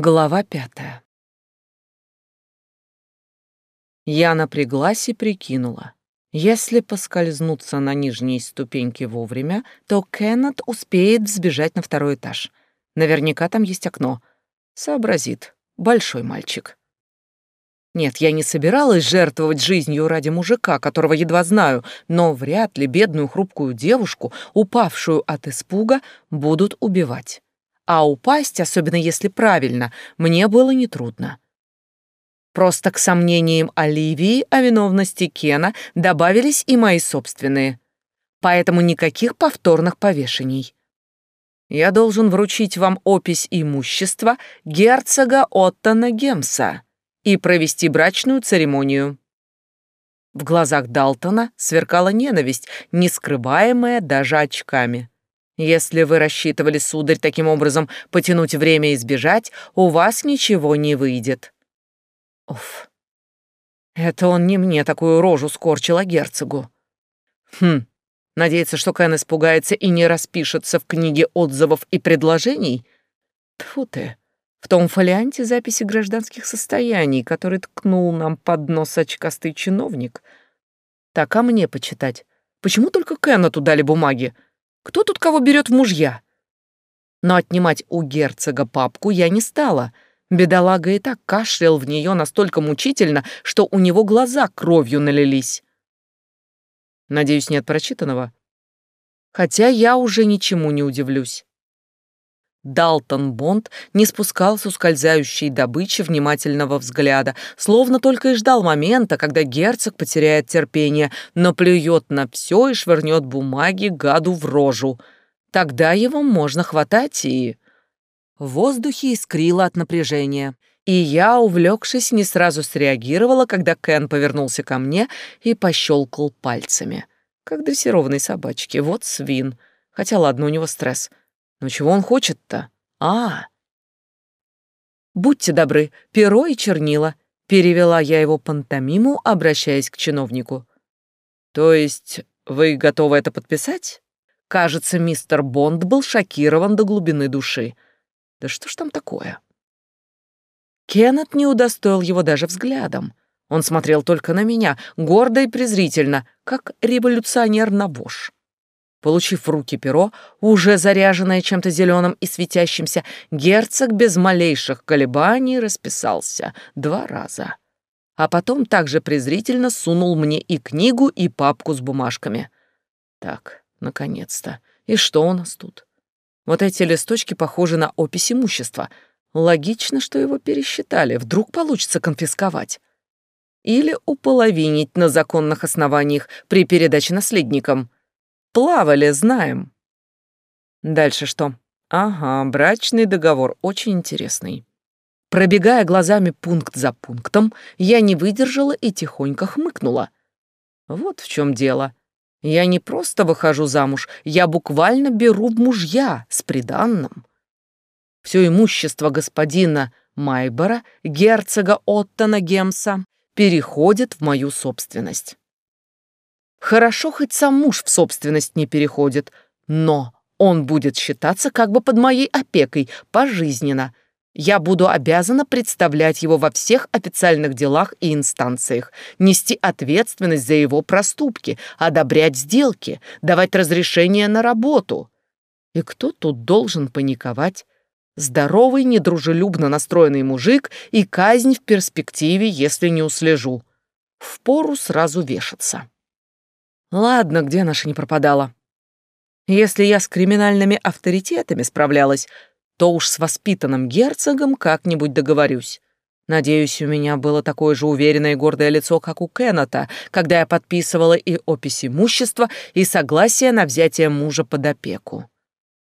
Глава пятая. Я напряглась и прикинула. Если поскользнуться на нижней ступеньке вовремя, то Кеннет успеет взбежать на второй этаж. Наверняка там есть окно. Сообразит. Большой мальчик. Нет, я не собиралась жертвовать жизнью ради мужика, которого едва знаю, но вряд ли бедную хрупкую девушку, упавшую от испуга, будут убивать а упасть, особенно если правильно, мне было нетрудно. Просто к сомнениям Оливии о виновности Кена добавились и мои собственные. Поэтому никаких повторных повешений. Я должен вручить вам опись имущества герцога Оттона Гемса и провести брачную церемонию. В глазах Далтона сверкала ненависть, не скрываемая даже очками. Если вы рассчитывали, сударь, таким образом потянуть время и сбежать, у вас ничего не выйдет. Уф. Это он не мне такую рожу скорчил, а герцогу. Хм. Надеется, что Кен испугается и не распишется в книге отзывов и предложений? Тьфу ты. В том фолианте записи гражданских состояний, который ткнул нам под нос очкастый чиновник. Так, а мне почитать? Почему только Кеннету дали бумаги? Кто тут кого берет в мужья? Но отнимать у герцога папку я не стала. Бедолага и так кашлял в нее настолько мучительно, что у него глаза кровью налились. Надеюсь, нет прочитанного. Хотя я уже ничему не удивлюсь. Далтон Бонд не спускал с ускользающей добычи внимательного взгляда, словно только и ждал момента, когда герцог потеряет терпение, но плюет на все и швырнет бумаги гаду в рожу. Тогда его можно хватать и... В воздухе искрило от напряжения, и я, увлекшись, не сразу среагировала, когда Кен повернулся ко мне и пощелкал пальцами. Как дрессированной собачки. Вот свин. Хотя ладно, у него стресс — но чего он хочет-то? А, «Будьте добры, перо и чернила», — перевела я его пантомиму, обращаясь к чиновнику. «То есть вы готовы это подписать?» Кажется, мистер Бонд был шокирован до глубины души. Да что ж там такое? Кеннет не удостоил его даже взглядом. Он смотрел только на меня, гордо и презрительно, как революционер на Бош. Получив в руки перо, уже заряженное чем-то зеленым и светящимся, герцог без малейших колебаний расписался два раза. А потом также презрительно сунул мне и книгу, и папку с бумажками. Так, наконец-то. И что у нас тут? Вот эти листочки похожи на опись имущества. Логично, что его пересчитали. Вдруг получится конфисковать. Или уполовинить на законных основаниях при передаче наследникам. Плавали, знаем. Дальше что? Ага, брачный договор, очень интересный. Пробегая глазами пункт за пунктом, я не выдержала и тихонько хмыкнула. Вот в чем дело. Я не просто выхожу замуж, я буквально беру в мужья с приданным. Все имущество господина Майбора, герцога Оттона Гемса, переходит в мою собственность. Хорошо, хоть сам муж в собственность не переходит, но он будет считаться как бы под моей опекой пожизненно. Я буду обязана представлять его во всех официальных делах и инстанциях, нести ответственность за его проступки, одобрять сделки, давать разрешение на работу. И кто тут должен паниковать? Здоровый, недружелюбно настроенный мужик и казнь в перспективе, если не услежу. Впору сразу вешаться. Ладно, где наша не пропадала. Если я с криминальными авторитетами справлялась, то уж с воспитанным герцогом как-нибудь договорюсь. Надеюсь, у меня было такое же уверенное и гордое лицо, как у Кеннета, когда я подписывала и опись имущества, и согласие на взятие мужа под опеку.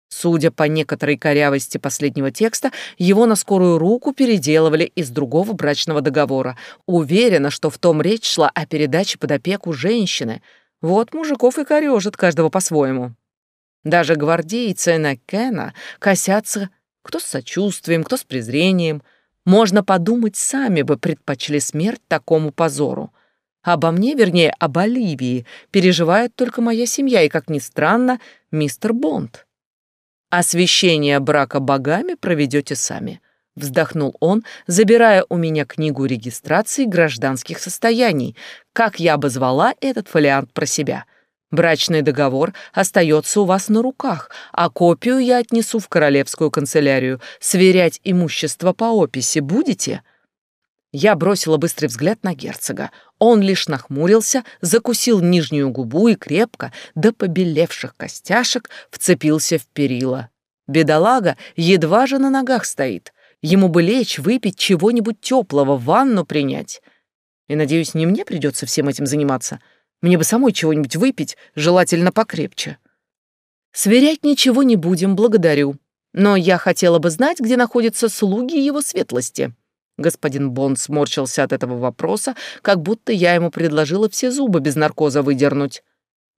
Судя по некоторой корявости последнего текста, его на скорую руку переделывали из другого брачного договора. Уверена, что в том речь шла о передаче под опеку женщины — вот мужиков и корёжит каждого по-своему. Даже гвардейцы на Кена косятся кто с сочувствием, кто с презрением. Можно подумать, сами бы предпочли смерть такому позору. Обо мне, вернее, об Оливии, переживает только моя семья и, как ни странно, мистер Бонд. Освящение брака богами проведете сами. Вздохнул он, забирая у меня книгу регистрации гражданских состояний, как я обозвала этот фолиант про себя. Брачный договор остается у вас на руках, а копию я отнесу в королевскую канцелярию. Сверять имущество по описи будете?» Я бросила быстрый взгляд на герцога. Он лишь нахмурился, закусил нижнюю губу и крепко, до побелевших костяшек, вцепился в перила. Бедолага едва же на ногах стоит. Ему бы лечь, выпить чего-нибудь теплого, ванну принять. И, надеюсь, не мне придется всем этим заниматься. Мне бы самой чего-нибудь выпить, желательно покрепче. Сверять ничего не будем, благодарю. Но я хотела бы знать, где находятся слуги его светлости. Господин Бонд сморщился от этого вопроса, как будто я ему предложила все зубы без наркоза выдернуть.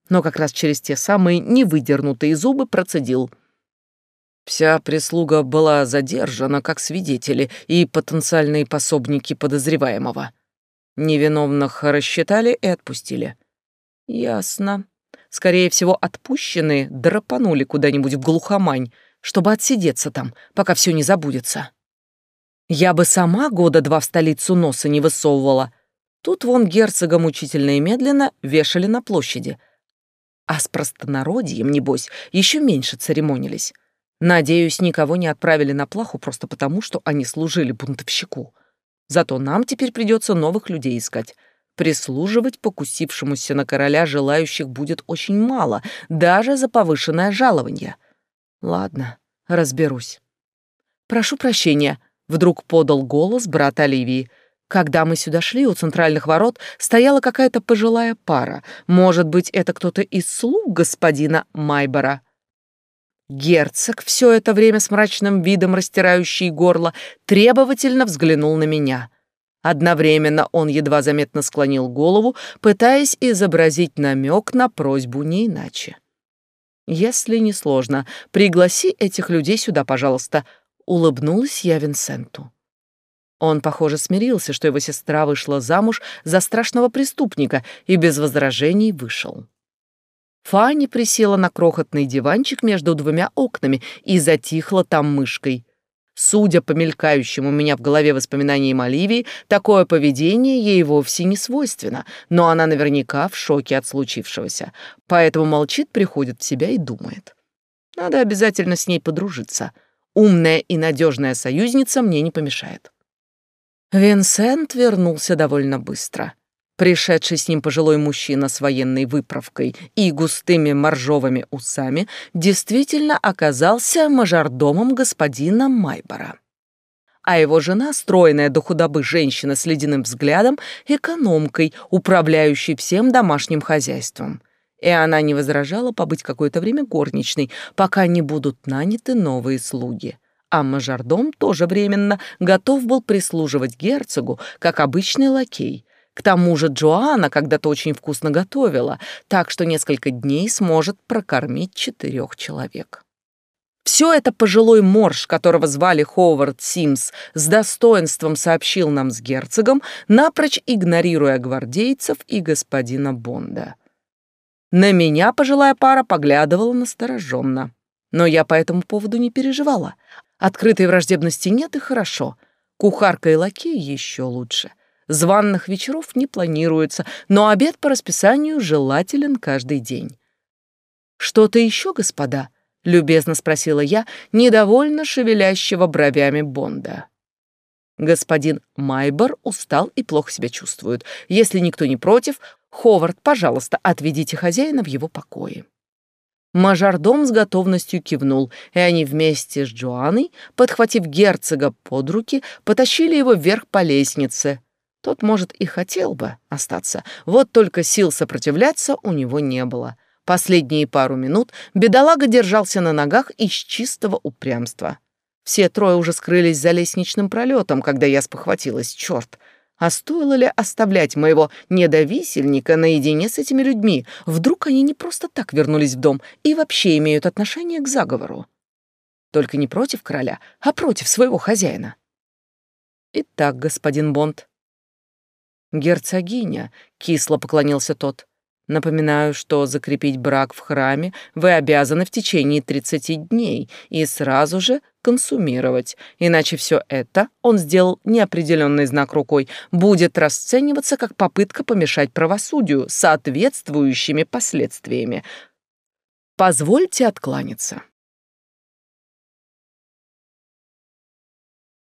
Но как раз через те самые невыдернутые зубы процедил. Вся прислуга была задержана как свидетели и потенциальные пособники подозреваемого. Невиновных рассчитали и отпустили. Ясно. Скорее всего, отпущенные драпанули куда-нибудь в глухомань, чтобы отсидеться там, пока все не забудется. Я бы сама года два в столицу носа не высовывала. Тут вон герцога мучительно и медленно вешали на площади. А с простонародьем, небось, еще меньше церемонились. Надеюсь, никого не отправили на плаху просто потому, что они служили бунтовщику. Зато нам теперь придется новых людей искать. Прислуживать покусившемуся на короля желающих будет очень мало, даже за повышенное жалование. Ладно, разберусь. Прошу прощения, Вдруг подал голос брат Оливии. Когда мы сюда шли, у центральных ворот стояла какая-то пожилая пара. Может быть, это кто-то из слуг господина Майбора. Герцог, все это время с мрачным видом растирающий горло, требовательно взглянул на меня. Одновременно он едва заметно склонил голову, пытаясь изобразить намек на просьбу не иначе. «Если не сложно, пригласи этих людей сюда, пожалуйста», Улыбнулась я Винсенту. Он, похоже, смирился, что его сестра вышла замуж за страшного преступника и без возражений вышел. Фанни присела на крохотный диванчик между двумя окнами и затихла там мышкой. Судя по мелькающим у меня в голове воспоминаниям Оливии, такое поведение ей вовсе не свойственно, но она наверняка в шоке от случившегося, поэтому молчит, приходит в себя и думает. Надо обязательно с ней подружиться — Умная и надежная союзница мне не помешает. Винсент вернулся довольно быстро. Пришедший с ним пожилой мужчина с военной выправкой и густыми моржовыми усами действительно оказался мажордомом господина Майбора. А его жена, стройная до худобы женщина с ледяным взглядом, экономкой, управляющей всем домашним хозяйством — и она не возражала побыть какое-то время горничной, пока не будут наняты новые слуги. А мажордом тоже временно готов был прислуживать герцогу, как обычный лакей. К тому же Джоанна когда-то очень вкусно готовила, так что несколько дней сможет прокормить четырех человек. Все это пожилой морж, которого звали Ховард Симс, с достоинством сообщил нам с герцогом, напрочь игнорируя гвардейцев и господина Бонда. На меня пожилая пара поглядывала настороженно. Но я по этому поводу не переживала. Открытой враждебности нет и хорошо. Кухарка и лакей еще лучше. Званных вечеров не планируется, но обед по расписанию желателен каждый день. «Что-то еще, господа?» — любезно спросила я, недовольно шевелящего бровями Бонда. Господин Майбор устал и плохо себя чувствует. Если никто не против, Ховард, пожалуйста, отведите хозяина в его покое». Мажордом с готовностью кивнул, и они вместе с Джоанной, подхватив герцога под руки, потащили его вверх по лестнице. Тот, может, и хотел бы остаться, вот только сил сопротивляться у него не было. Последние пару минут бедолага держался на ногах из чистого упрямства. Все трое уже скрылись за лестничным пролетом, когда я спохватилась. Черт, а стоило ли оставлять моего недовисельника наедине с этими людьми? Вдруг они не просто так вернулись в дом и вообще имеют отношение к заговору? Только не против короля, а против своего хозяина. Итак, господин Бонд. Герцогиня, кисло поклонился тот, Напоминаю, что закрепить брак в храме вы обязаны в течение 30 дней и сразу же консумировать, иначе все это, он сделал неопределенный знак рукой, будет расцениваться как попытка помешать правосудию соответствующими последствиями. Позвольте откланяться.